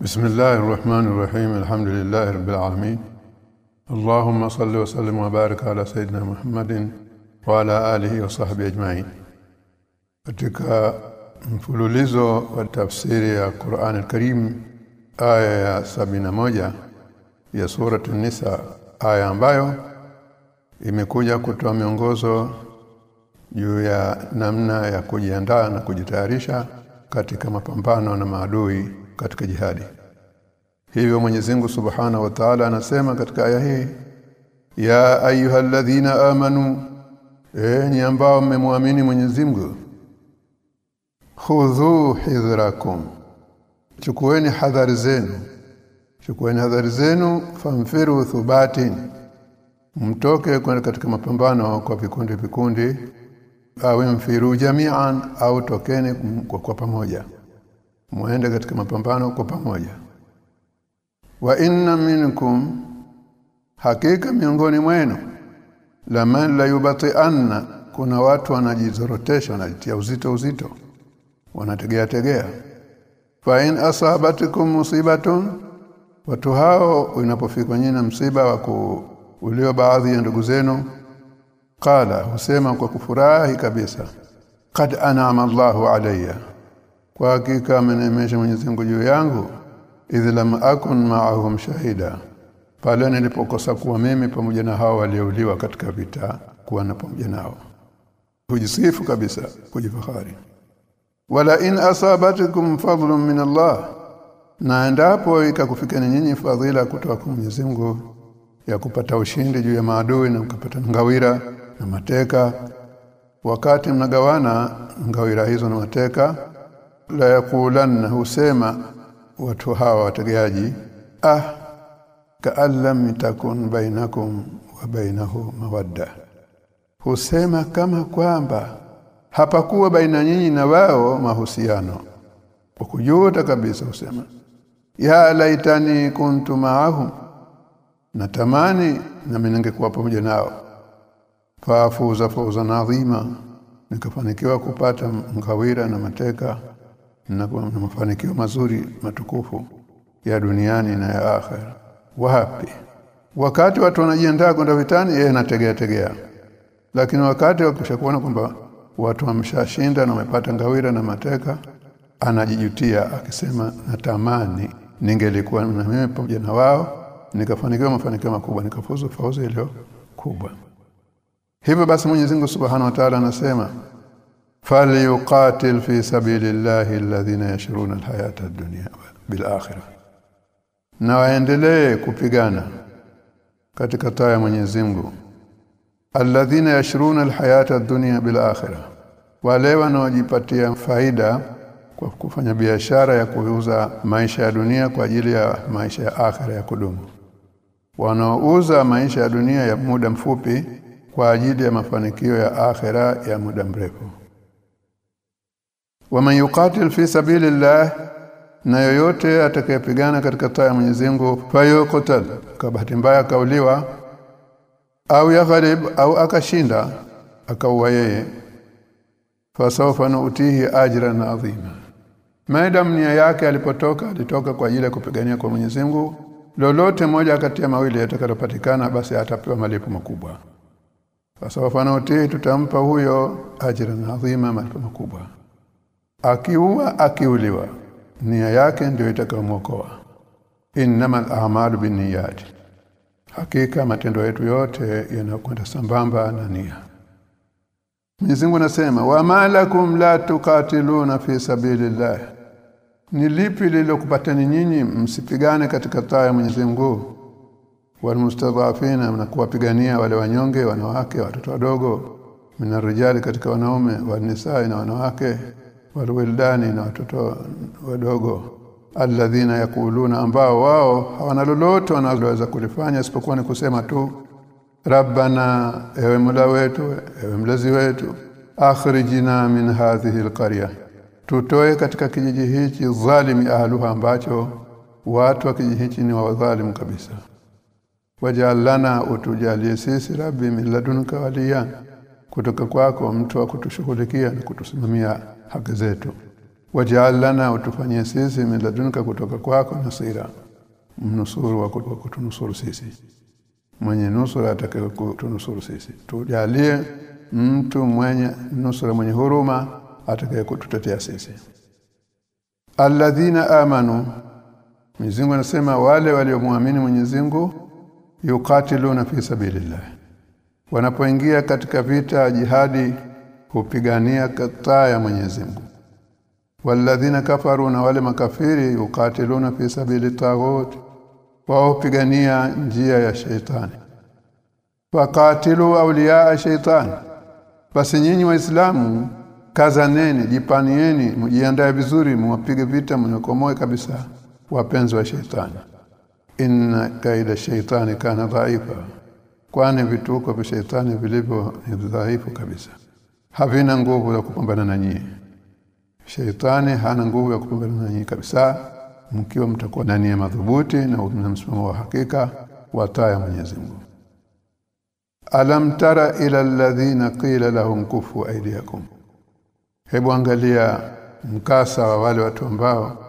بسم الله الرحمن الرحيم الحمد لله رب العالمين اللهم صل وسلم وبارك على سيدنا محمد وعلى آله وصحبه أجمعين katika mfululizo wa tafsiri ya Qur'an al-Karim aya ya sabina moja ya sura nisa aya ambayo imekuja kutoa miongozo juu ya namna ya kujiandaa na kujitayarisha katika mapambano na maadui katika jihadi. Hivyo Mwenyezi Mungu Subhanahu wa Ta'ala anasema katika aya hii ya ayyuhalladhina amanu enyi ambao mmemwamini Mwenyezi Mungu khudhu hidhrakum chukueni hadhari zenu chukueni hadhari zenu famfiru thubatin mtoke kwenda katika mapambano kwa vikundi vikundi awe mfiru jami'an au tokeni kwa, kwa pamoja muende katika mapambano kwa pamoja. Wa inna minkum hakika miongoni mwenu la laman la yubati anna kuna watu wanajizorotesha wanajitia uzito uzito wanategea tegea. Fa in asabatukum musibatun watu hao inapofika nyinyi msiba wa ulio baadhi ya ndugu zenu qala husema kwa kufurahi kabisa qad an'ama Allahu alayya kwa hakika amenemesha Mwenyezi Mungu juu yangu idh lam akun ma'ahum shahida. Pale nilipokosa kuwa mimi pamoja na hao waliouliwa katika vita kuwa na pamoja nao. Kujisifu kabisa kujifahari wala in asabatukum fadlun min Allah na endapo ikakufikeni nyinyi fadhila kutoka kwa Mwenyezi Mungu ya kupata ushindi juu ya maadui na mkapata ngawira na mateka wakati mnagawana ngawira hizo na mateka la yakulanna husema watu hawa wategeaji ah ka'allam takun bainakum wa bainahu mawadda. Husema kama kwamba hapakuwa baina nyinyi na wao mahusiano. Kwa kujuta kabisa husema ya laitani kuntu ma'ahum natamani na mimi ningekuwa pamoja nao. Fafuza fawza nadhima nikafanikiwa kupata ngawira na mateka na na mafanikio mazuri matukufu ya duniani na ya akhera. Wapi? Wakati watu wanajiandaa kwenda vitani yeye anategea tegea. Lakini wakati wakishakuona kwamba watu wameshashinda na wamepata ngawira na mateka anajijutia akisema natamani ningelikuwa na mimi pamoja na wao nikafanikiwa mafanikio makubwa nikafuzu fauzi iliyo kubwa. Hivyo basi Mwenyezi Mungu Subhanahu wa Ta'ala anasema falyuqatil fi sabilillahi alladhina yashruna alhayata ad-dunya bil akhirah na waendelee kupigana katika taa ya Mwenyezi Mungu. Alladhina yashruna alhayata ad-dunya bil akhirah wale wanaojipatia faida kwa kufanya biashara ya kuuza maisha ya dunia kwa ajili ya maisha ya akhira ya kudumu. Wanaouza maisha ya dunia ya muda mfupi kwa ajili ya mafanikio ya akhira ya muda mrefu waman yuqatil fi sabilillah na yoyote atakayepigana katika taa ya Mwenyezi Mungu fayuqtal. Kwa bahati mbaya kauliwa au yagharib au akashinda akauwa yeye. Fasawfa nuutihi ajran adhima Madam nia yake alipotoka alitoka kwa ajili ya kupigania kwa Mwenyezi Mungu lolote moja kati ya mawili yatakalopatikana basi atapewa malipo makubwa. Fasawfa nuutihi tutampa huyo ajran adhima malipo makubwa akiua akiuliwa. Nia yake ndio itakayomwokoa innamal a'malu binniyat. Hakika matendo yetu yote yanakwenda sambamba na nia. Mwenyezi nasema wa malakum la tukatiluna fi sabilillah. Ni lipi nyinyi msipigane katika taa ya Mwenyezi Mungu? Walmustadhafina na kuwapigania wale wanyonge wanawake watoto wadogo. Minarijali katika wanaume wanisai na wanawake walwildani na watoto wadogo alladhina yakuluna ambao wao hawana lolote wanaloweza kulifanya isipokuwa ni kusema tu rabbana ewe mula wetu ewe mlezi wetu akhrijina min hadhihi alqarya. Tutoe katika kijiji hichi zalimi ahluha ambacho watu wa kijiji hichi ni wadhalimu kabisa. Wajalana utujalie sisi rabbi min ladunka waliya. Kutoka kwako mtu wa kutushughulikia na kutusimamia haki zetu. Wajaalana utufanyie sisi min ladunka kutoka kwako nasira. Mnusuru wa kutunusuru sisi. Mwenye nusura atakaye kutunusuru sisi. Tujalie mtu mwenye nusura mwenye huruma atakaye kututetea sisi. Alladhina amanu Mwenyezi Mungu anasema wale waliomwamini Mwenyezi Mungu yukatiluna fi sabilillah. Wanapoingia katika vita jihadi kupigania kataa ya Mwenyezi Mungu. Walladhina kafaru na wale makafiri yukatiluna fi sabili taghut wao pigania njia ya sheitani. Fakatilu awliya shaitani basi nyinyi waislamu kazaneni jipanieni mjiandae vizuri muwapige vita mnakomoe kabisa wapenzi wa sheitani. Inna kaida shaitani kana dhaifa kwani vituko vya sheitani vilivyo dhaifu kabisa havina nguvu ya kupambana na nyinyi sheitani hana nguvu ya kupambana na nyinyi kabisa. Mkiwa mtakuwa na nia madhubuti na msimamo wa hakika wa taa ya Mwenyezi Mungu. Alam tara ila alladhina qila lahum kufu aydiyakum. Hebu angalia mkasa wa wale watu ambao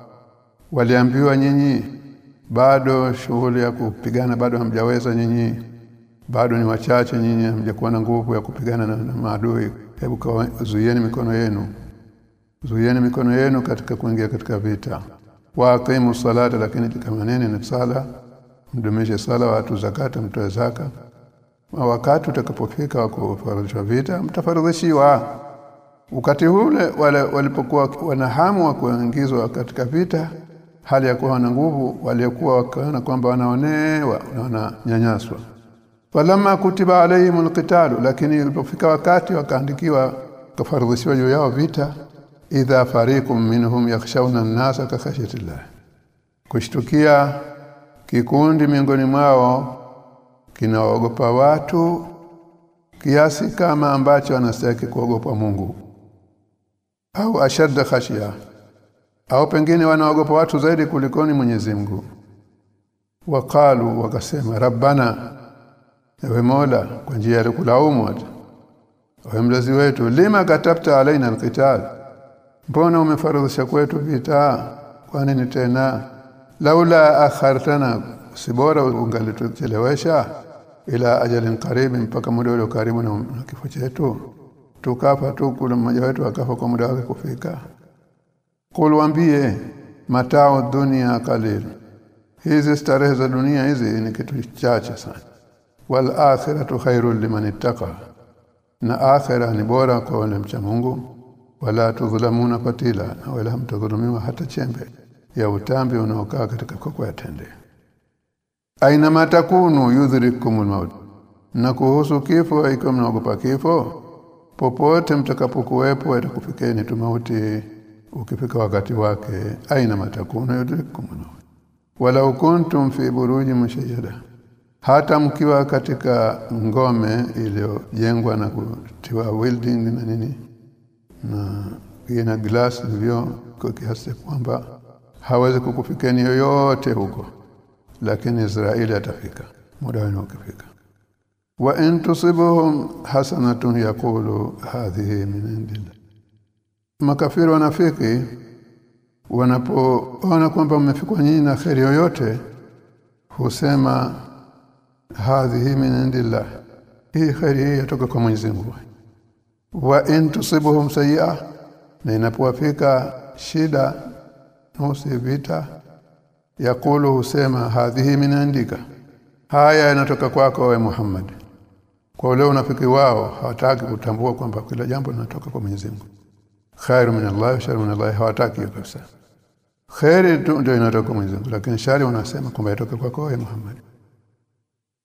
waliambiwa nyinyi bado shughuli ya kupigana bado hamjaweza nyinyi. Bado ni wachache nyinyi hamjakuwa na nguvu ya kupigana na, na maadui hebu zuieni mikono yenu. Zuieni mikono yenu katika kuingia katika vita. Waqimu salata lakini tikamaneni na sala. Mdumishe sala watu zakata mtoe zaka. Wakati utakapofika wa kufaradhishwa vita mtafaradhishiwa. Wakati ule wale walipokuwa wanahamu wa kuingizwa katika vita hali ya kuwa na nguvu waliokuwa wakaona kwamba wanaonewa na wananyanyaswa falamma kutiba alaihimul qitalu lakini ilipofika wakati wakaandikiwa kafaradhishiwa juu yao vita idha fariqum minhum yakhshawna an-nasa ka khashyatillah kushtukia kikundi miongoni mwao kinaogopa watu kiasi kama ambacho anastahili kuogopa Mungu. Au ashadda khashya au pengine wanaogopa watu zaidi kulikoni Mwenyezi Mungu. Waqalu wakasema rabbana ewe Mola kwa njia ya kulaumu ewe mlezi wetu lima katabta alaina alqital. Mbona umefaradhisha kwetu vita? Kwani ni tena? Laula akhartana sibora ungalituchelewesha? Ila ajalin qarib mpaka muda ule karibu na, kifo chetu. Tukafa tu kula mmoja wetu akafa kwa muda wake kufika. Qul waambie matao dunia kalil. Hizi starehe za dunia hizi ni kitu chache sana wal akhiratu khairul liman ittaqa. Na akhira ni bora kwa wale mcha Mungu. Wala tudhulamuna patila na wala hamtadhulumiwa hata chembe ya utambi unaokaa katika koko ya tende. Aina matakunu yudhrikumul maut na kuhusu kifo ikiwa mnaogopa kifo? Popote mtakapokuwepo atakufikeni tu mauti. Ukifika wakati wake aina matakunu yudhrikumul maut wala kuntum fi buruji mushayyada hata mkiwa katika ngome iliyojengwa na kutiwa welding na nini na ina glass hivyo kwa kiasi kwamba hawezi kukufikeni yoyote huko lakini Israeli atafika muda wenu ukifika. Wa in tusibuhum hasanatun yaqulu hadhihi min indillah. Makafiri wanafiki wanapoona kwamba mmefikwa nyinyi na kheri yoyote husema hadhihi min indillah. Hii khairi hii yatoka kwa Mwenyezi Mungu. Wa in tusibuhum sayi'a na inapowafika shida nusi vita yakulu husema hadhihi min indika. Haya yanatoka kwako wewe Muhammad. Kwa leo unafiki wao hawataki kutambua kwamba kila jambo linatoka kwa Mwenyezi Mungu. Khairu min Allah sharu min Allah hawataki kabisa. Khairi tu ndio inatoka kwa Mwenyezi Mungu lakini shari unasema kwamba inatoka kwako wewe Muhammad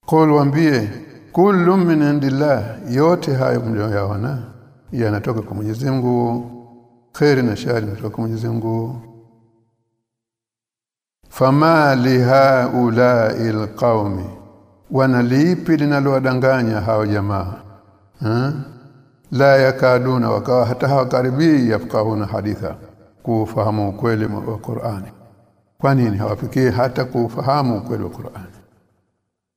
qul waambie kullu min indillah. Yote hayo mlioyaona yanatoka kwa Mwenyezi Mungu. Khairi na shari inatoka kwa Mwenyezi Mungu. Fama lihaulai alqaumi wanalipi linalowadanganya hao jamaa? Ha? la yakaduna wakawa hata hawakaribii yafkahuna haditha kufahamu ukweli wa Qur'ani. Kwa nini hawafikii hata kufahamu ukweli wa Qur'ani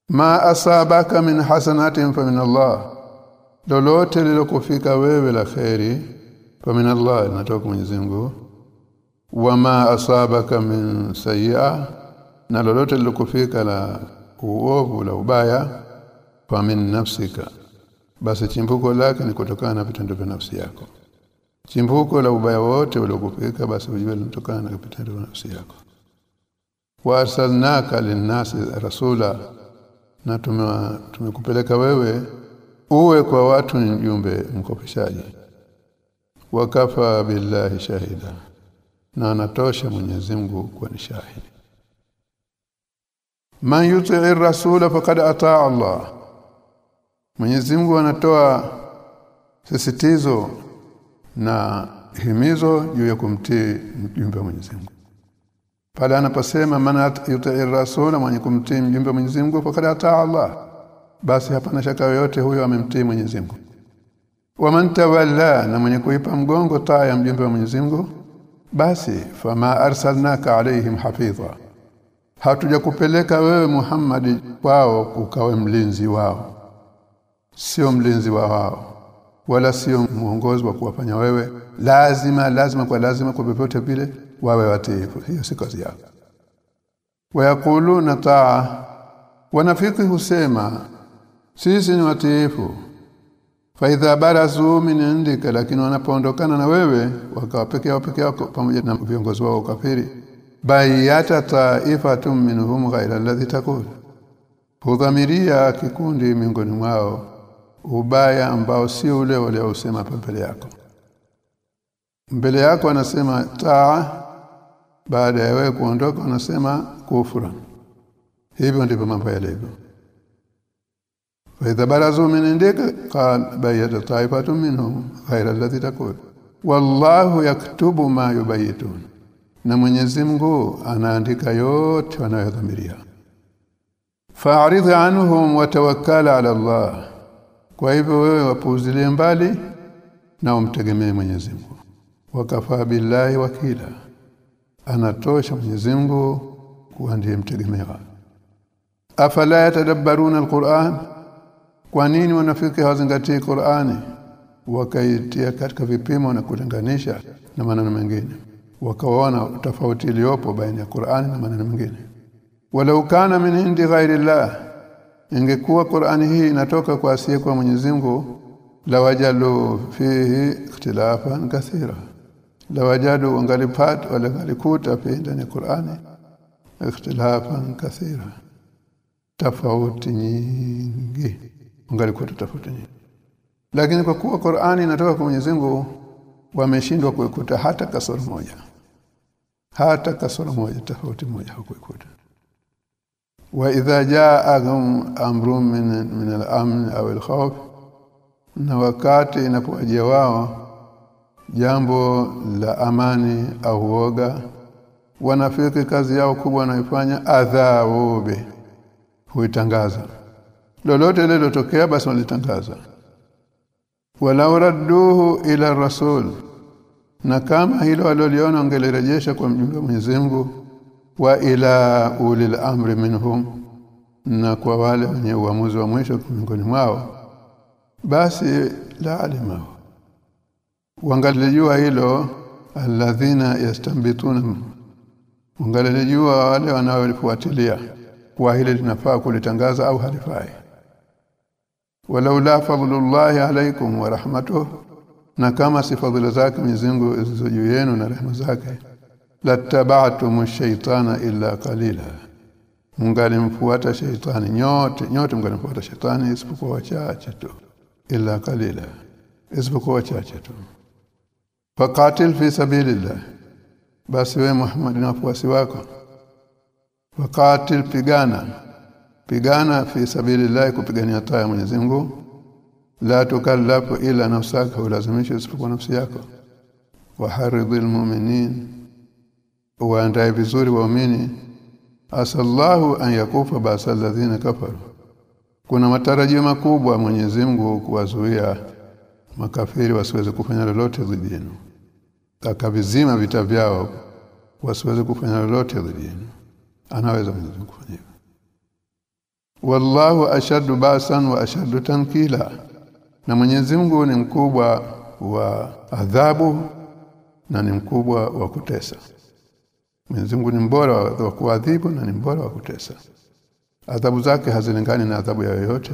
ma asabaka min hasanatin fa min Allah. Lolote lilokufika wewe la khairi fa min Allah linatoka Mwenyezi Mungu. Wama asabaka min sayia na lolote lilokufika la uovu la ubaya fa min nafsika. Basi chimbuko lake ni kutokana na vitendo vya nafsi yako. Chimbuko la ubaya wote uliokufika basi ujue linatokana na vitendo vya nafsi yako. Wa arsalnaka linnasi rasula na tumekupeleka wewe uwe kwa watu ni mjumbe mkopeshaji. Wakafa billahi shahida. Na anatosha Mwenyezi Mungu kuwa ni shahidi. Man yuti'i rasula faqad ataa Allah. Mwenyezi Mungu anatoa sisitizo na himizo juu ya kumtii mjumbe wa Mwenyezi Mungu pale anaposema man yuti'i rasula mwenye kumtii mjumbe wa Mwenyezi Mungu faqad ataa Allah. Basi hapana shaka yoyote huyo amemtii Mwenyezi Mungu. Waman tawalla na mwenye kuipa mgongo taa ya mjumbe wa Mwenyezi Mungu basi fama arsalnaka alaihim hafidha. Hatujakupeleka wewe Muhammad kwao ukawe mlinzi wao. Sio mlinzi wa wao wala sio muongozi wa kuwafanya wewe. Lazima lazima kwa lazima kwa popote vile wawe watiifu hiyo si kazi yao wayakuluna taa wanafiki husema sisi ni watiifu. Faidha barazu min indika lakini wanapoondokana na wewe wakawapekea wapeke wako pamoja na viongozi wao kafiri. Bayata taifatun minhum ghaira alladhi taqul. Hudhamiria kikundi miongoni mwao ubaya ambao si ule waliosema mbele yako. Mbele yako anasema taa baada ya wewe kuondoka anasema kufura hivyo ndivyo mambo yalivyo فإذا برزوا من عندك قال بيت طائفة منهم غير الذي تقول والله يكتب ما يبيتون na Mwenyezi Mungu anaandika yote wanayodhamiria fa'rid anhum wa tawakkal ala Allah kwa hivyo wewe wapuuzilie mbali na umtegemee Mwenyezi Mungu wakafa billahi wakila anatosha Mwenyezi Mungu kuwa ndiye mtegemewa afala yatadabbaruna alquran? Kwa nini wanafiki hawazingatii Qur'ani? Wakaitia katika vipimo na kulinganisha na maneno mengine. Wakaona tofauti iliyopo baina ya Qur'ani na maneno mengine. Walau kana min indi ghairillah ingekuwa Qur'ani hii inatoka kwa asiye kwa Mwenyezi Mungu lawajalu fihi ikhtilafan kathira lawajadu wangalipata wala ngalikuta fi ndani ya Qur'ani. Ikhtilafan kathira. Tafauti nyingi. Wangalikuta tafauti nyingi. Lakini kwa kuwa Qur'ani inatoka kwa Mwenyezi Mungu wameshindwa kuikuta hata kasoro moja. Hata kasoro moja tofauti moja hakuikuta wa idha ja'ahum amrun min min al-amn aw al-khawf na wakati inapowajia wao jambo la amani au woga. Wanafiki kazi yao kubwa wanaifanya adhaube huitangaza. Lolote lilotokea basi walitangaza. Walau radduhu ila rasul. Na kama hilo waliliona ungelirejesha kwa mjumbe Mwenyezi Mungu. Wa ila ulil amri minhum. Na kwa wale wenye uamuzi wa mwisho miongoni mwao. Basi la alima wangalijua hilo alladhina yastambituna. Wangalijua wale wanaofuatilia kwa hili linafaa kulitangaza au halifai. Walaula fadlullahi alaykum wa rahmatuh na kama si fadhila zake Mwenyezi Mungu juu yenu na rehema zake lattaba'tum shaytana illa qalila. Mngalimfuata shaitani nyote nyote mngalimfuata shaytani isipokuwa wachache tu illa qalila isipokuwa wachache tu faqatil fi sabilillah. Basi we Muhammad na wafuasi wako. Faqatil pigana. Pigana fi sabilillah kupigania taa ya Mwenyezi Mungu. La tukallafu ila nafsaka ulazimishe isipokuwa nafsi yako. Waharidhil mu'minin. Waandae vizuri waumini. Asallahu an yakufa basa alladhina kafaru. Kuna matarajio makubwa Mwenyezi Mungu kuwazuia makafiri wasiweze kufanya lolote dhidi yenu. Akavizima vita vyao wasiweze kufanya lolote dhidi yenu. Anaweza Mwenyezi Mungu kufanya wallahu ashaddu basan wa ashaddu tankila. Na Mwenyezi Mungu ni mkubwa wa adhabu na ni mkubwa wa kutesa. Mwenyezi Mungu ni mbora wa kuadhibu na ni mbora wa kutesa. Adhabu zake hazilingani na adhabu ya yoyote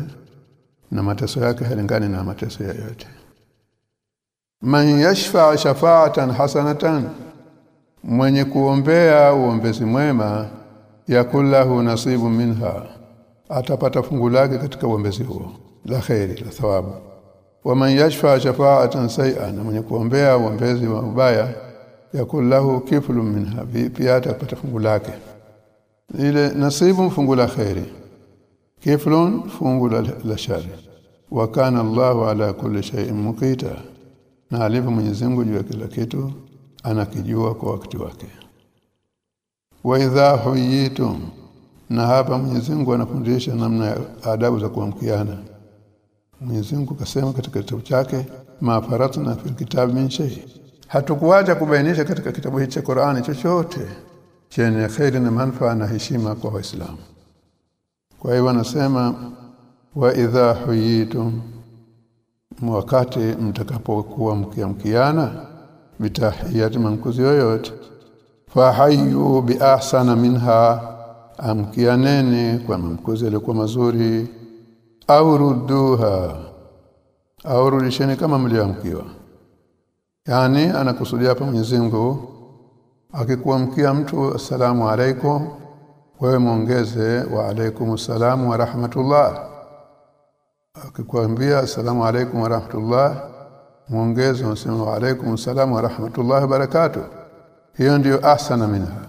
na mateso yake halingani na mateso ya yoyote man yashfa shafa'atan hasanatan mwenye kuombea uombezi mwema yakullahu nasibu minha atapata fungu lake katika uombezi huo. La khairi la thawabu. Wa man yashfa shafa'atan say'an mwenye kuombea uombezi wa ubaya yakullahu kiflun minha pia atapata fungu lake? Ile nasibu fungu la khairi kiflun fungu la, shari. Wa kana Allahu ala kulli shay'in muqita na alivyo Mwenyezi Mungu juu ya kila kitu anakijua kwa wakati wake. Wa idha huyitum na hapa Mwenyezi Mungu anafundisha namna ya adabu za kuamkiana. Mwenyezi Mungu kasema katika kitabu chake ma na fil kitab min shay. Hatukuwaja kubainisha katika kitabu hichi cha Qur'ani chochote. Chenye khairi na manufaa na heshima kwa waislamu. Kwa hiyo anasema wa idha huyitum wakati mtakapokuwa mkiamkiana bitahiyati mankuzi yoyote. Fahayu biahsana minha amkianeni kwa mamkuzi yalikuwa mazuri. Au rudduha au rudisheni kama mliamkiwa. Yani anakusudia hapa Mwenyezi Mungu akikuamkia mtu asalamu alaikum wewe muongeze wa alaikum salamu wa rahmatullah akikwambia asalamu alaykum wa rahmatullah muongeze unasema wa alaykum assalamu wa rahmatullah barakatuh. Hiyo ndiyo ahsana minha.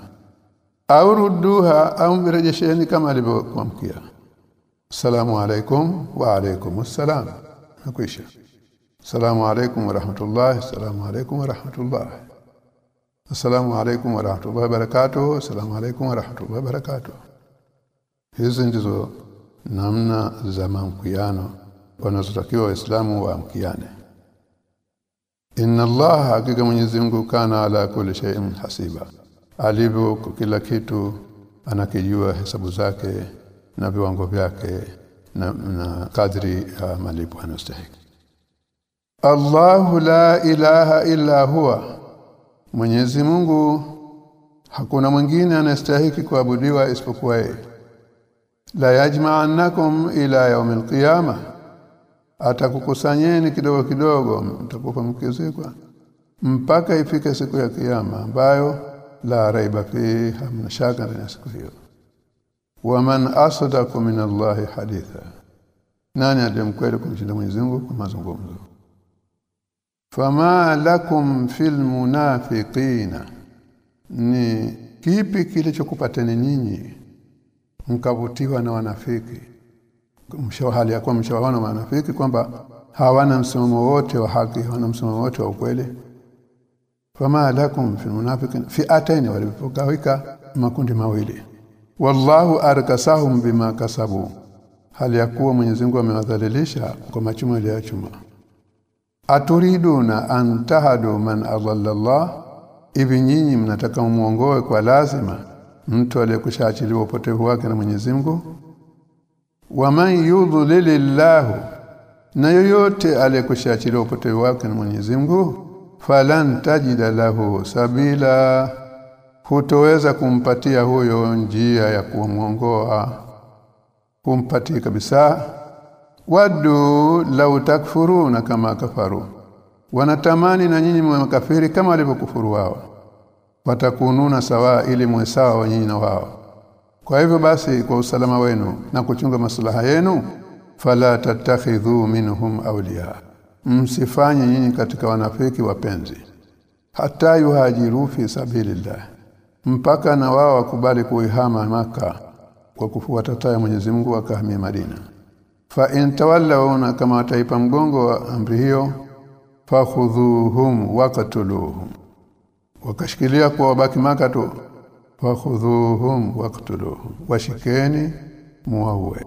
Au rudduha au mrejesheni kama alivyokuamkia. Asalamu alaykum wa alaykum assalam. Nakwisha. Asalamu alaykum wa rahmatullah assalamu alaykum wa rahmatullah. Assalamu alaykum wa rahmatullahi wa barakatuh. Assalamu alaykum wa rahmatullahi wa barakatuh. Hizi ndizo namna za mamkiano wanazotakiwa waislamu waamkiane. Inna allaha hakika Mwenyezi Mungu kana ala kulli shay'in hasiba. Alivyo kila kitu anakijua hesabu zake na viwango vyake na, na kadri ya malipo anastahili. Allahu la ilaha illa huwa Mwenyezi Mungu hakuna mwingine anastahili kuabudiwa isipokuwa yeye. La yajma'annakum ila yawmil qiyamah. Atakukusanyeni kidogo kidogo mtakufa mkizikwa mpaka ifike siku ya kiyama ambayo la raiba fi hamna shaka ndani ya siku hiyo. Waman asdaqu min Allahi haditha. Nani aliyemkweli kumshinda Mwenyezi Mungu kwa mazungumzo? fama lakum fil munafiqina ni kipi kilichokupateni nyinyi mkavutiwa na wanafiki. Hali ya kwa mshawaona wanafiki kwamba hawana msimamo wote wa haki hawana msimamo wote wa ukweli. Fama lakum fi munafiqin fi'atayn walipokawika makundi mawili. Wallahu arkasahum bima kasabu hali ya kuwa Mwenyezi Mungu amewadhalilisha kwa machumo yaliyochuma. Aturiduna antahadu man adalla Allah hivi nyinyi mnataka muongoe kwa lazima mtu aliyekushachiliwa upotevu wake na Mwenyezi Mungu. Waman yudhlilillahu na yoyote aliyekushachiliwa upotevu wake na Mwenyezi Mungu falan tajida lahu sabila hutoweza kumpatia huyo njia ya kumwongoa. Kumpatia kabisa. Wadu lau takfuruna kama kafaru wanatamani na nyinyi makafiri kama walivyokufuru wao watakununa sawa ili mwe sawa na wao. Kwa hivyo basi kwa usalama wenu na kuchunga maslaha yenu fala tatakhidhu minhum awliya. Msifanye nyinyi katika wanafiki wapenzi hata yuhajiru fi sabilillah mpaka na wao wakubali kuihama maka kwa kufuata taa ya Mwenyezi Mungu wakahamia Madina. Fa in tawallawna kama wataipa mgongo wa amri hiyo fakhudhuhum waqtuluhum wakashikilia kwa wabaki maka tu. Fakhudhuhum waqtuluhum. Washikeni muwaue.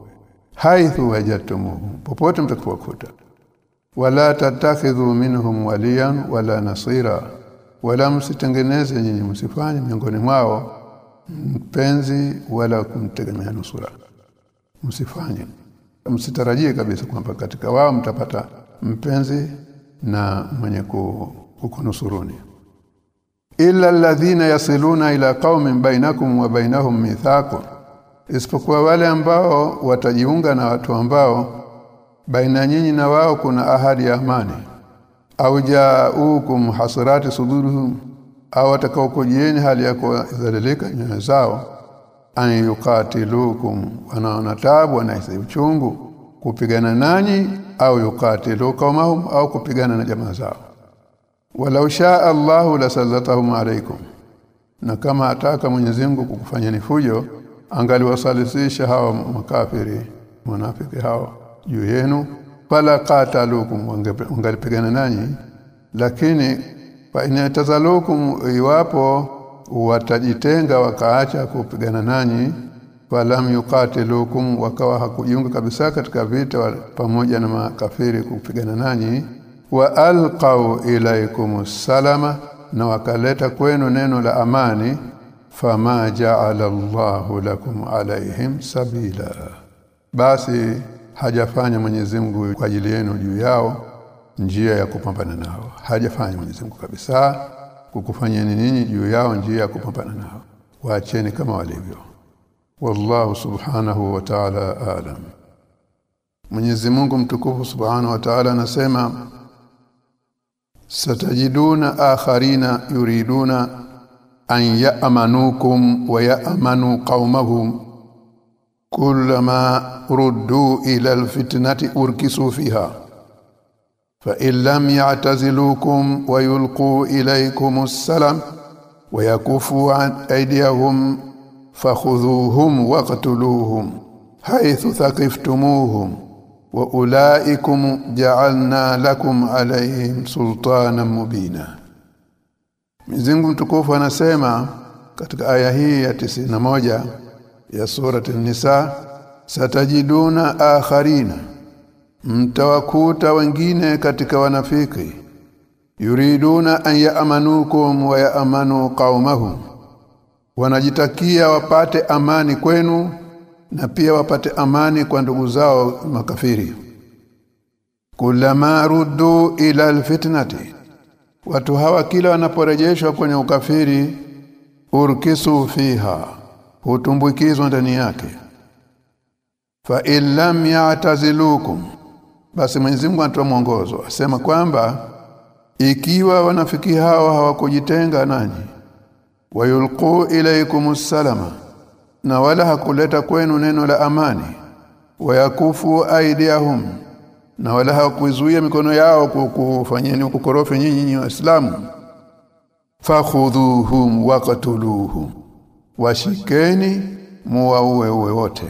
Haithu wajatumuhum popote mtakapokuta. Wala tatakhidhu minhum waliyan wala nasira. Wala msitengeneze nyinyi msifanye miongoni mwao mpenzi wala kumtegemea nusura. Msifanye. Msitarajie kabisa kwamba katika wao mtapata mpenzi na mwenye kukunusuruni illa alladhina yasiluna ila qaumin bainakum wa bainahum mithaqun. Isipokuwa wale ambao watajiunga na watu ambao baina nyinyi na wao kuna ahadi ya amani. Au jaukum hasrati suduruhum au watakaokujieni hali ya kudhalilika nyoyo zao. An yuqatilukum wanaona taabu na uchungu kupigana nanyi au yuqatilukum au kupigana na jamaa zao walau shaa Allahu lasallatahum alaykum. Na kama ataka Mwenyezi Mungu kukufanyeni fujo angaliwasalisisha hawa makafiri munafiki hawa juu yenu. Fala qatalukum wangalipigana nanyi. Lakini fa inatazalukum iwapo watajitenga wakaacha kupigana nanyi falam yuqatilukum wakawa hakujiunga kabisa katika vita pamoja na makafiri kupigana nanyi wa alqau ilaykum salama na wakaleta kwenu neno la amani fama ja'ala Allahu lakum alaihim sabila. Basi hajafanya Mwenyezi Mungu kwa ajili yenu juu yao njia ya kupambana nao. Hajafanya Mwenyezi Mungu kabisa kukufanyeni ninyi juu yao njia ya kupambana nao. Waacheni kama walivyo. Wallahu subhanahu wa ta'ala alam. Mwenyezi Mungu mtukufu subhanahu wa ta'ala anasema satajiduna akharina yuriduna an ya'manukum wa ya'manu qaumahum kullama ruddu ila alfitnati urkisu fiha فإن لم يعتزلوكم ويلقوا إليكم السلام ويكفوا عن أيديهم فخذوهم واقتلوهم حيث wa ulaikum ja'alna lakum alayhim sultana mubina. Mzingu mtukufu anasema katika aya hii ya tisina moja ya surati nisa satajiduna akharina mtawakuta wengine katika wanafiki. Yuriduna an ya'manukum wa ya'manu qaumahum wanajitakia wapate amani kwenu na pia wapate amani kwa ndugu zao makafiri. Kulama ruddu ila alfitnati. Watu hawa kila wanaporejeshwa kwenye ukafiri urkisu fiha hutumbukizwa ndani yake. Fa illam ya'tazilukum basi Mwenyezi Mungu anatoa mwongozo asema kwamba ikiwa wanafiki hawa hawakujitenga nanyi wayulqu ilaykumus salama na wala hakuleta kwenu neno la amani wayakufu aidiahum na wala hakuzuia mikono yao kukufanyeni kukorofi nyinyi waislamu. Fakhudhuhum waqtuluhum washikeni muwaue wote.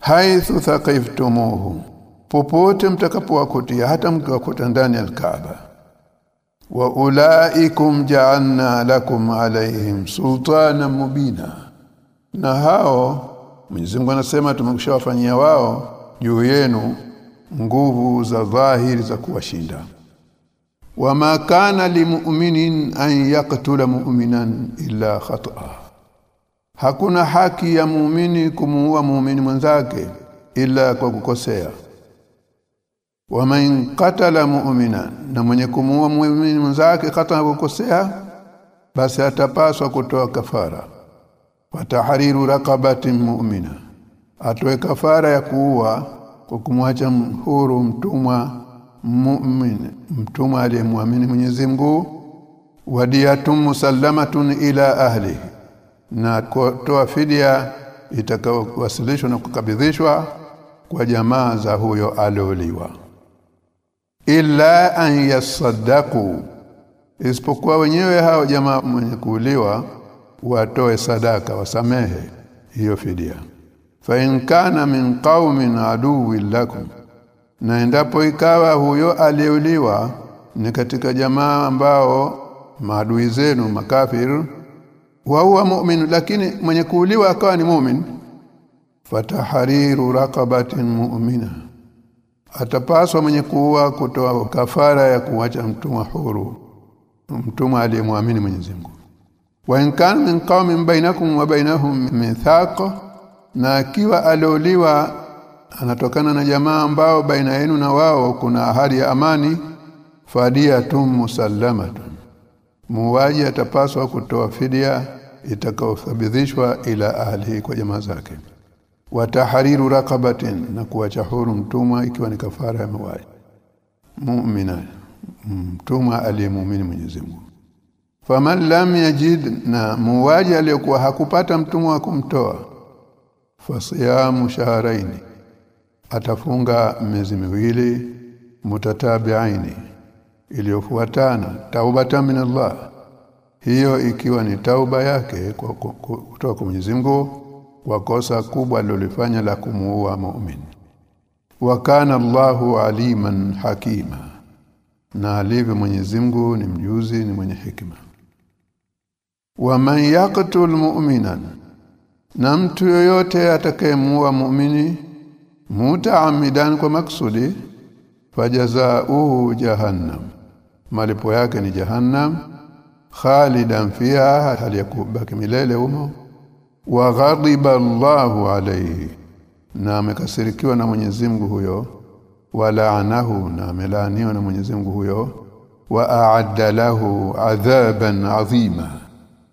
Haithu thaqiftumuhum popote mtakapowakutia hata mkiwakuta ndani alkaaba. Kaaba wa ulaikum ja'alna lakum alaihim sultana mubina na hao Mwenyezi Mungu anasema tumekushawafanyia wao juu yenu nguvu za dhahiri za kuwashinda. Wama kana limu'minin an yaqtula mu'minan illa khata'a. Hakuna haki ya muumini kumuua muumini mwenzake ila kwa kukosea. Waman qatala mu'mina na mwenye kumuua muumini mwenzake kata kukosea basi atapaswa kutoa kafara watahariru raqabatin mu'mina. Atoe kafara ya kuua kwa kumwacha huru mtumwa mu'min mtumwa aliyemwamini Mwenyezi Mungu. Wadiyatun musallamatun ila ahlihi. Na kutoa fidia itakayowasilishwa na kukabidhishwa kwa jamaa za huyo alioliwa illa an yasaddaqu. Isipokuwa wenyewe hao jamaa mwenye kuuliwa watoe sadaka wasamehe hiyo fidia. Fa in kana min qaumin aduwwin lakum na endapo ikawa huyo aliyeuliwa ni katika jamaa ambao maadui zenu makafir wa huwa mu'min lakini mwenye kuuliwa akawa ni mu'min fatahariru raqabatin mu'mina atapaswa mwenye kuua kutoa kafara ya kuwacha mtumwa huru mtumwa aliyemwamini Mwenyezi Mungu wa in kana min qaumin bainakum wa bainahum mithaq na akiwa alioliwa anatokana na jamaa ambao baina yenu na wao kuna ahadi ya amani fadiyatun musallamatun. Muwaji atapaswa kutoa fidia itakayothibitishwa ila ahli kwa jamaa zake. Watahariru raqabatin na kuacha huru mtumwa ikiwa ni kafara ya muwaji mu'mina mtumwa aliyemuamini Mwenyezi Mungu faman lam yajid na muwaji aliyokuwa hakupata mtumwa wa kumtoa fasiyamu shahraini atafunga miezi miwili mutatabiaini iliyofuatana taubata min Allah. Hiyo ikiwa ni tauba yake kwa kutoka kwa Mwenyezi Mungu kwa kosa kubwa alilofanya la kumuua muumini wa kana Allahu aliman hakima na alivyo Mwenyezi Mungu ni mjuzi ni mwenye hikima wa man yaqtul mu'minan na mtu yoyote atakayemuua mu'mini mutaamidan kwa maksudi fajazaohu jahannam. Malipo yake ni jahannam khalidan fiha hali yakubaki milele humo. Wa ghadiba Allahu alayhi na amekasirikiwa na Mwenyezi Mungu huyo. Walaanahu na amelaaniwa na Mwenyezi Mungu huyo. Wa a'adda lahu adhaban adhima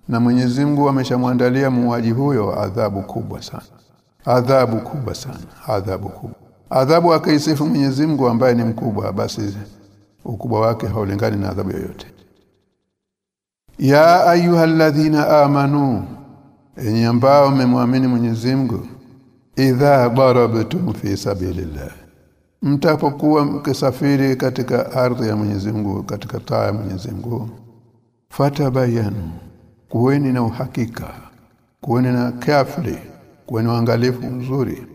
na Mwenyezi Mungu ameshamwandalia muuaji huyo adhabu kubwa sana. Adhabu kubwa sana. Adhabu kubwa. Adhabu akaisifu Mwenyezi Mungu ambaye ni mkubwa basi ukubwa wake haulingani na adhabu yoyote. Ya ayyuhalladhina amanu enyi ambao mmemwamini Mwenyezi Mungu idha darabtum fi sabilillah mtapokuwa mkisafiri katika ardhi ya Mwenyezi Mungu katika taa ya Mwenyezi Mungu fatabayanu kuweni na uhakika kuweni na kafli kuweni angalifu mzuri.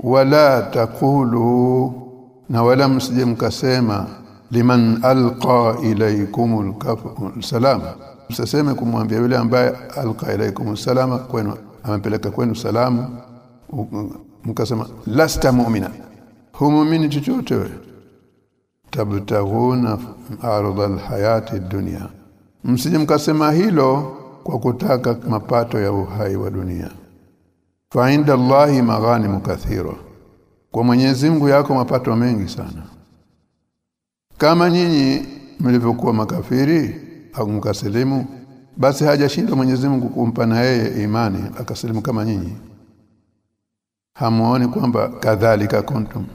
Wala takulu na wala msije mkasema liman alqa ilaykumul salam. Msiseme kumwambia yule ambaye alqa ilaykum salama kwenu amepeleka kwenu salamu mkasema lasta mu'mina. Hu mu'mini chochote wewe. Tabtaguna ardhal hayati dunya msije mkasema hilo kwa kutaka mapato ya uhai wa dunia. Fa inda Allahi maghanimu kathira. Kwa Mwenyezi Mungu yako mapato mengi sana. Kama nyinyi mlivyokuwa makafiri au mkasilimu basi hajashinda Mwenyezi Mungu kumpa na yeye imani akasilimu kama nyinyi. Hamuoni kwamba kadhalika kuntum.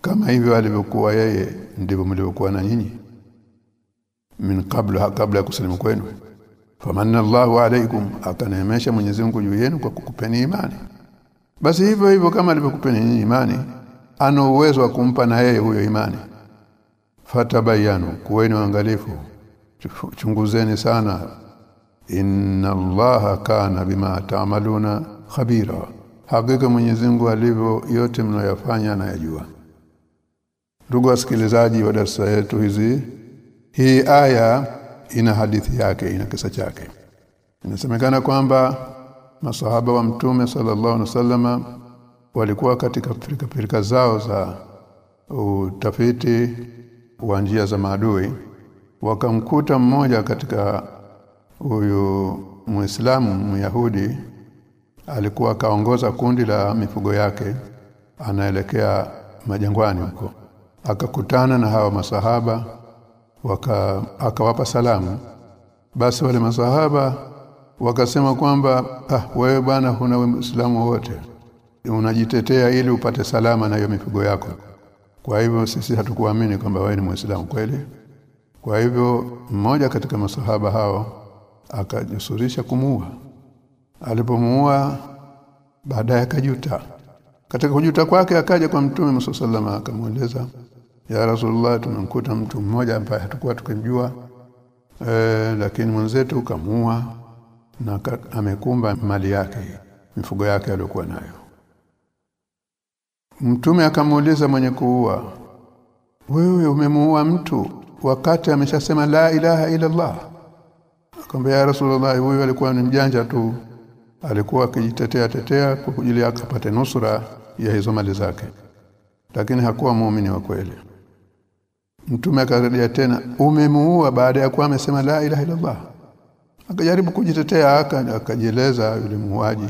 Kama hivyo alivyokuwa yeye ndivyo mlivyokuwa na nyinyi. Min kabla kabla ya kusilimu kwenu famanna Allahu alaykum akaneemesha Mwenyezi Mungu juu yenu kwa kukupeni imani. Basi hivyo hivyo kama alivyokupeni imani ana uwezo wa kumpa na yeye huyo imani. Fatabayanu kuweni waangalifu. Chunguzeni sana. Inna allaha kana bima taamaluna khabira. Hakika Mwenyezi Mungu alivyo yote mnayofanya anayajua ndugu wasikilizaji wa darasa yetu hizi hii aya ina hadithi yake ina kisa chake. Inasemekana kwamba masahaba wa mtume sallallahu alaihi wasallama walikuwa katika pirika, pirika zao za utafiti wa njia za maadui wakamkuta mmoja katika huyu muislamu myahudi alikuwa kaongoza kundi la mifugo yake anaelekea majangwani huko. Akakutana na hawa masahaba waka akawapa salamu. Basi wale masahaba wakasema kwamba ah wewe bwana huna uislamu wote unajitetea ili upate salama na hiyo mifugo yako. Kwa hivyo sisi hatukuamini kwamba wewe ni muislamu kweli. Kwa hivyo mmoja katika masahaba hao akajisurisha kumuua. Alipomuua baadaye akajuta. Katika kujuta kwake akaja kwa mtume alaihi wasallam akamueleza ya rasulullah tumemkuta mtu mmoja ambaye hatakuwa tukimjua e, lakini mwenzetu kamua na amekumba mali yake mifugo yake aliyokuwa nayo. Mtume akamuuliza mwenye kuua wewe umemuua mtu wakati ameshasema la ilaha ila Allah akamwambia ya rasulullah huyu alikuwa ni mjanja tu. Alikuwa akijitetea tetea kwa kujili apate nusura ya hizo mali zake. Lakini hakuwa muumini wa kweli mtume akarudia tena umemuua baada ya kuwa amesema la ilaha illa Allah akajaribu kujitetea akajieleza yule muuaji.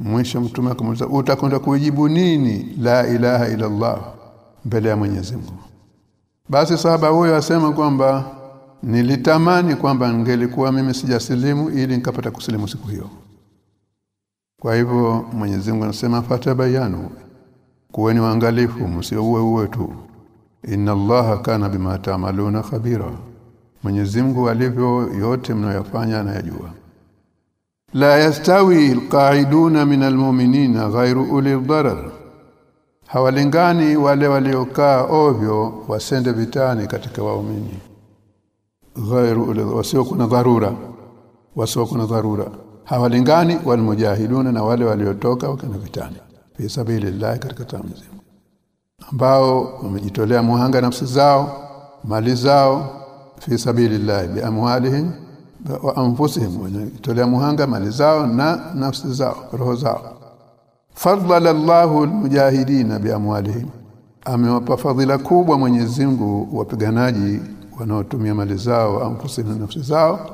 Mwisho mtume akamuuliza utakwenda kujibu nini la ilaha illa Allah mbele ya Mwenyezi Mungu? Basi sahaba huyo asema kwamba nilitamani kwamba ningelikuwa mimi sijasilimu ili nikapata kusilimu siku hiyo. Kwa hivyo Mwenyezi Mungu anasema fatabayanu kuweni waangalifu msiuwe uwe tu inna allaha kana bima ta'maluna khabira. Mwenyezi Mungu alivyo yote mnayofanya anayajua. La yastawi alqa'iduna min almu'minina ghayru uli darar. Hawalingani wale waliokaa ovyo wasende vitani katika waumini. Ghairu uli wasio kuna dharura. Wasio kuna dharura. Hawalingani walmujahiduna na wale waliotoka wakana vitani. Fi sabilillah katika tamzi ambao wamejitolea muhanga nafsi zao mali zao fi sabilillah bi amwalihim wa anfusihim. Wamejitolea muhanga mali zao na nafsi zao roho zao. Fadhala Allahu almujahidina bi amwalihim. Amewapa fadhila kubwa Mwenyezi Mungu wapiganaji wanaotumia mali zao anfusihim na nafsi zao.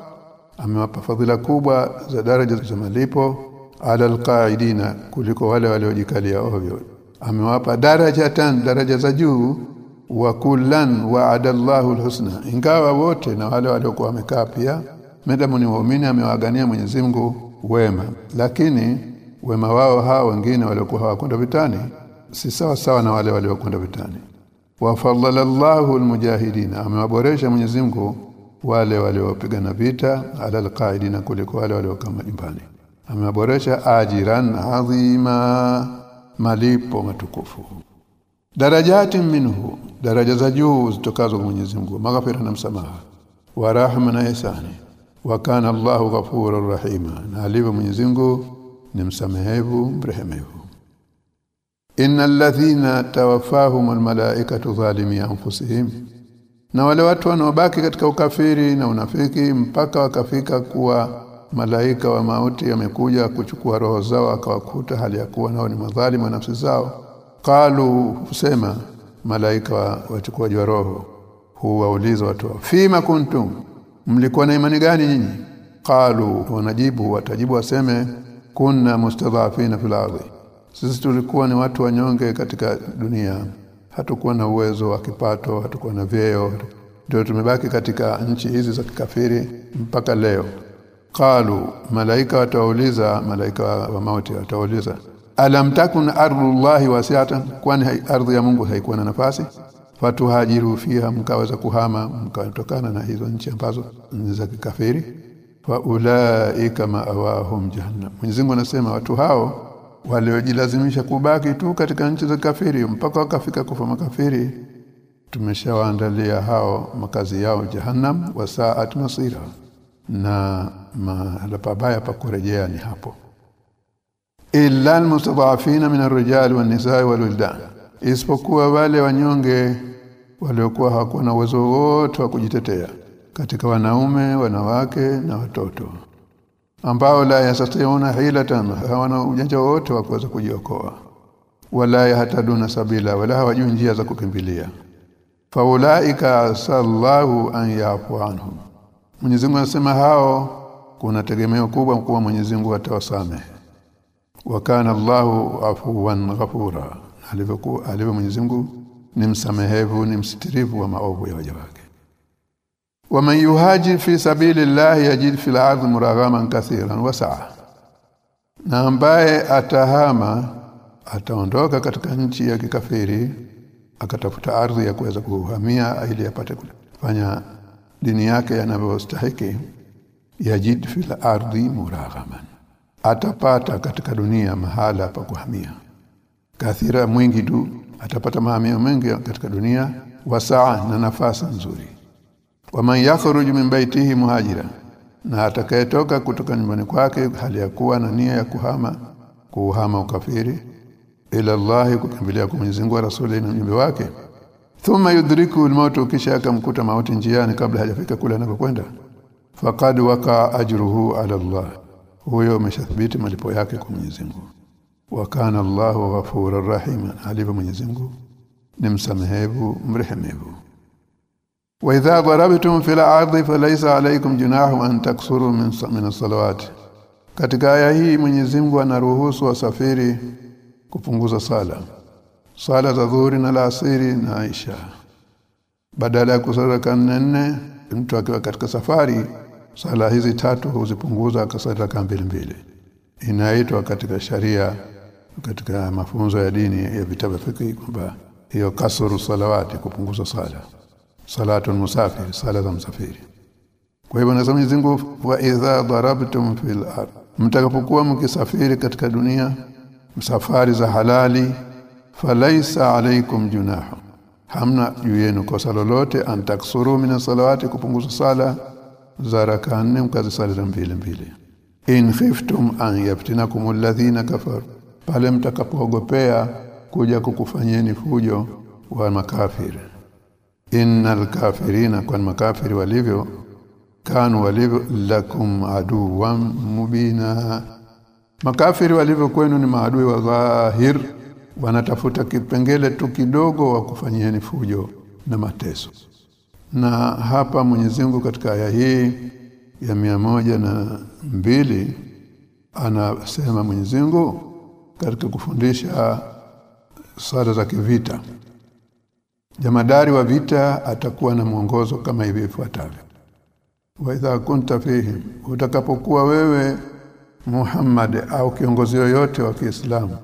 Amewapa fadhila kubwa za daraja za malipo ala alqaidina kuliko wale waliojikalia ovyo amewapa daraja tan daraja za juu wa kullan wa'ada Allahu alhusna. Ingawa wote na wale waliokuwa wamekaa pia madamu ni waumini amewagania Mwenyezi Mungu wema. Lakini wema wao hao wengine waliokuwa hawakwenda vitani si sawa sawa na wale waliokwenda vitani. Wa fadhala Allahu almujahidina amewaboresha Mwenyezi Mungu wale waliopigana vita ala alqaidina kuliko wale waliokaa majumbani. Amewaboresha ajiran adhima malipo matukufu. Darajati minhu daraja za juu zitokazo Mwenyezi Mungu maghfirah na msamaha. Wa rahma na ihsani. Wa kana Allahu ghafurur rahima. Na alivyo Mwenyezi Mungu ni msamehevu mrehemevu. Innal ladhina tawaffahum almalaikatu zalimi anfusihim. Na wale watu wanaobaki katika ukafiri na unafiki mpaka wakafika kuwa malaika wa mauti yamekuja kuchukua roho zao akawakuta hali ya kuwa nao ni madhalimu wa nafsi zao. Qalu husema malaika wachukuaji wa roho huwauliza watu fima kuntum? Mlikuwa na imani gani nyinyi? Qalu wanajibu watajibu waseme kunna mustadhafina fil ardi. Sisi tulikuwa ni watu wanyonge katika dunia. Hatukuwa na uwezo wa kipato hatukuwa na vyeo ndio tumebaki katika nchi hizi za kikafiri mpaka leo qalu malaika watauliza malaika wa mauti watauliza alam takun ardullahi wasi'atan? Kwani ardhi ya Mungu haikuwa na nafasi? Fatuhajiru fiha mkaweza kuhama mkatokana na hizo nchi ambazo ni za kikafiri. Fa ulaika ma'awahum jahannam. Mwenyezi Mungu anasema watu hao waliojilazimisha kubaki tu katika nchi za kafiri mpaka wakafika kufa makafiri tumeshawaandalia hao makazi yao jahannam wa sa'at masira. Na mahala pabaya pa kurejea ni hapo. Illa almustadhafina min arrijal wan-nisaa wal-wildan isipokuwa wale wanyonge waliokuwa hawakuwa na uwezo wote wa kujitetea katika wanaume wanawake na watoto ambao la yasatiuna hilatan hawana ujanja wote wa kuweza kujiokoa wala yahtaduna sabila wala hawajui njia za kukimbilia. Faulaika sallahu an yafu anhum. Mwenyezi Mungu anasema hao kuna tegemeo kubwa kwa Mwenyezi Mungu atawasamehe wa kana Allahu afuwan ghafura alivyokuwa alivyo Mwenyezi Mungu ni msamehevu ni msitirivu wa maovu ya waja wake. Waman yuhaji fi sabilillahi yajid fil ardi muraghaman kathiran wasaa na ambaye atahama ataondoka katika nchi ya kikafiri akatafuta ardhi ya kuweza kuhamia ili apate kufanya dini yake yanavyostahiki yajid fil ardi muraghaman atapata katika dunia mahala pa kuhamia. Kathira mwingi tu atapata mahamia mengi katika dunia wasaa na nafasi nzuri. Waman yakhruju min baitihi muhajira na atakayetoka kutoka nyumbani kwake hali ya kuwa na nia ya kuhama kuhama ukafiri ila Allah kukimbilia kwa Mwenyezi Mungu rasuli na mjumbe wake thumma yudriku al kisha akamkuta mauti njiani kabla hajafika kule anakokwenda faqad waka ajruhu ala Allah. Huyo ameshathibiti malipo yake kwa Mwenyezi Mungu. Wa kana Allahu ghafurur rahim alivyo Mwenyezi Mungu ni msamehevu mrehemevu wa idha darabtum fil ardi falaysa alaykum junahu an taksuru min min as-salawat. Katika aya hii Mwenyezi Mungu anaruhusu wasafiri kupunguza sala. Sala za dhuhuri na alasiri na Aisha badala ya kusala kanne mtu akiwa katika safari sala hizi tatu huzipunguza akasali raka mbili mbili. Inaitwa katika sharia katika mafunzo ya dini ya vitabu fiki kwamba hiyo kasuru salawati kupunguza sala. Salatu musafir sala za msafiri. Kwa hivyo nasema Mwenyezi wa idha darabtum fil ard. Mtakapokuwa mkisafiri katika dunia msafari za halali falaisa alaikum junahu hamna juu yenu kosa lolote antaksuru min salawati kupunguza sala za raka nne mkazisali mbili mbili. In khiftum an yaftinakum alladhina kafaru. Pale mtakapoogopea kuja kukufanyeni fujo wa makafiri innal kafirina kwa makafiri walivyo kanu walivyo lakum aduwan mubina. Makafiri walivyo kwenu ni maadui wa dhahir wanatafuta kipengele tu kidogo wa kufanyieni fujo na mateso na hapa Mwenyezi Mungu katika aya hii ya mia moja na mbili anasema Mwenyezi Mungu katika kufundisha sala za kivita. Jamadari wa vita atakuwa na mwongozo kama hivi ifuatavyo. Wa idha kunta fihim utakapokuwa wewe Muhammad au kiongozi yoyote wa Kiislamu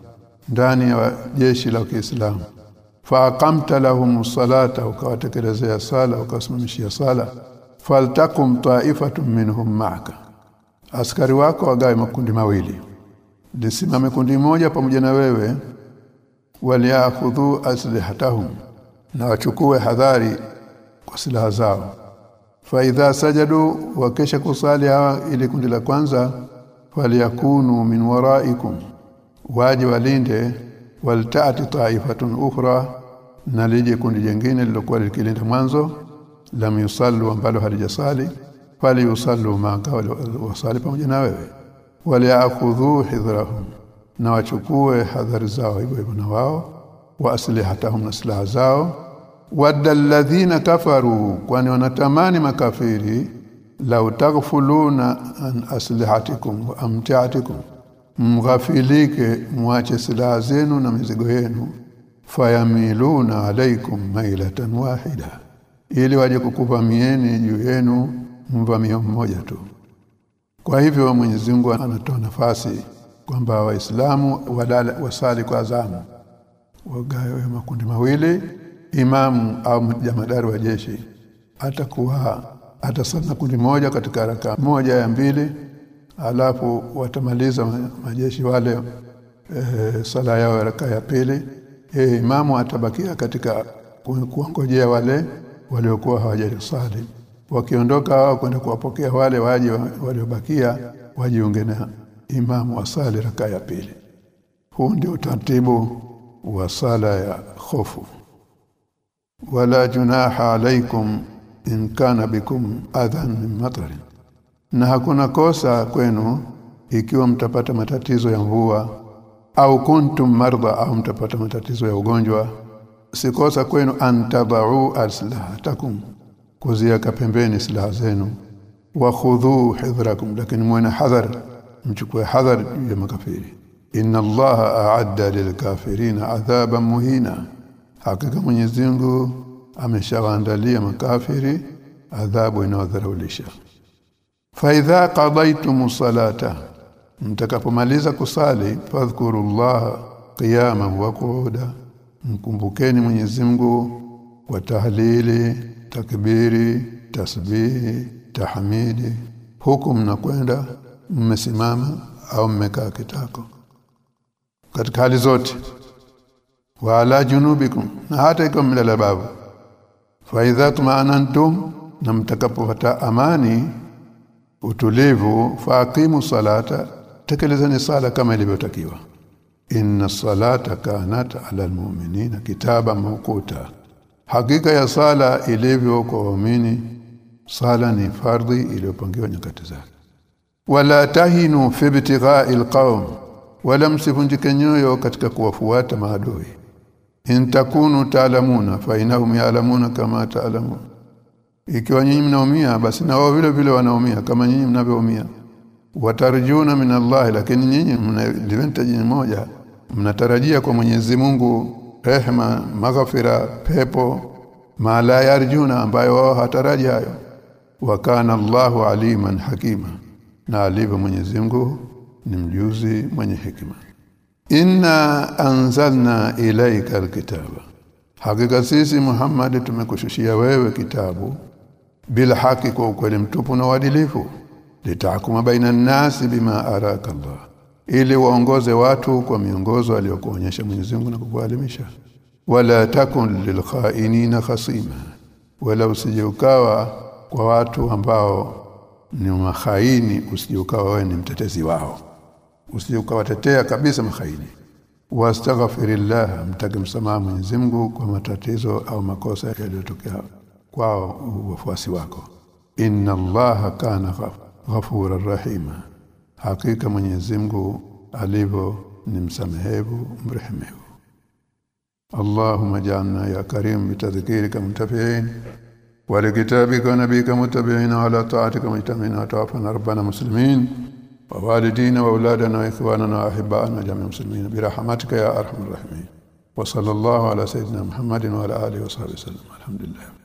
ndani ya jeshi la Kiislamu fa aqamta lahum salata ukawatekelezea sala ukasimamishia sala. Faltakum ta'ifatun minhum ma'aka. Askari wako wagawe makundi mawili. Lisimame kundi moja pamoja na wewe. Waliakhudhu aslihatahum na wachukue hadhari kwa silaha zao. Fa idha sajadu wakesha kusali hawa ili kundi la kwanza faliyakunu min waraikum. Waje walinde waltaati taifatun ukhra na lije kundi jingine lilokuwa likilinda mwanzo lam yusallu ambalo halijasali fali yusallu ma wasali pamoja na wewe. Waliakhudhu hidrahum na wachukue hadhari zao hivyo hivyo na wao wa aslihatahum na silaha zao. Wadalladhina kafaru kwani wanatamani makafiri la taghfuluna an aslihatikum wa amtiatikum mghafilike muache silaha zenu na mizigo yenu. Fayamiluna alaikum mailatan wahida. Ili waje kukuvamieni juu yenu mvamio mmoja tu. Kwa hivyo Mwenyezi Mungu anatoa nafasi kwamba waislamu wasali kwa azamu wagawe makundi mawili imamu au jamadari wa jeshi. Atakuwa atasana kundi moja katika raka moja ya mbili alafu watamaliza majeshi wale e, sala yao raka ya pili. E, imamu atabakia katika kuongojea wale waliokuwa hawajasali. Wakiondoka wao kwenda kuwapokea wale waje waliobakia wajiunge na imamu asali raka ya pili. Huu ndio utaratibu wa sala ya hofu. Wala junaha alaikum in kana bikum adhan min matarin na hakuna kosa kwenu ikiwa mtapata matatizo ya mvua au kuntum marda au mtapata matatizo ya ugonjwa. Sikosa kwenu antadau aslahatakum kuziaka pembeni silaha zenu. Wa khudhu hidhrakum lakini mwana hadhar mchukue hadhar ya makafiri. Inna allaha a'adda lilkafirina adhaban muhina. Hakika Mwenyezi Mungu ameshawaandalia makafiri adhabu inayodharaulisha fa idha qadaytum salata mtakapomaliza kusali fadhkurullaha qiyaman wa qu'uda mkumbukeni Mwenyezi Mungu kwa tahlili takbiri tasbihi tahmidi. Huku mnakwenda mmesimama au mmekaa kitako. Katika hali zote wa ala junubikum na hata ikiwa mlala babu. Fa idha tumanantum na mtakapopata amani utulivu faqimu salata tekelezeni sala kama ilivyotakiwa. Inna salata kanat ala almu'minina kitaba mawquta. Hakika ya sala ilivyo kwa waumini sala ni fardhi iliyopangiwa nyakati zake. Wala tahinu fi ibtigha'il qawm wala msivunjike nyoyo katika kuwafuata maadui. In takunu taalamuna fa inahum ya'lamuna kama taalamun ikiwa nyinyi mnaumia basi na wao vile vile wanaumia kama nyinyi mnavyoumia. Watarjuna min Allah lakini nyinyi mna moja. Mnatarajia kwa Mwenyezi Mungu rehema maghfira pepo mala yarjuna ambayo wao hataraji hayo. Wa kana Allahu aliman hakima na alivyo Mwenyezi Mungu ni mjuzi mwenye hikima inna anzalna ilaika alkitaba. Hakika sisi Muhammad tumekushushia wewe kitabu bila haki kwa ukweli mtupu na uadilifu litakuma baina nasi bima araka Allah ili waongoze watu kwa miongozo aliyokuonyesha Mwenyezi Mungu na kukualimisha wala takun lilkhainina khasima wala usije ukawa kwa watu ambao ni mahaini usije ukawa wewe ni mtetezi wao. Usije ukawatetea kabisa mahaini wastaghfirillah mtake msamaha Mwenyezi Mungu kwa matatizo au makosa yaliyotokea kwao wafuasi wako inna allaha kana ghafura rahima hakika Mwenyezi Mungu alivyo ni msamehevu mrehemevu اللهم اجعلنا يا كريم بتذكيرك منتفعين ولكتابك ونبيك متبعين على طاعتك مجتمعين وتوفنا ربنا مسلمين ووالدينا واولادنا واخواننا واحبائنا جميع المسلمين برحمتك يا ارحم الراحمين وصلى الله على سيدنا محمد وعلى اله وصحبه وسلم الحمد لله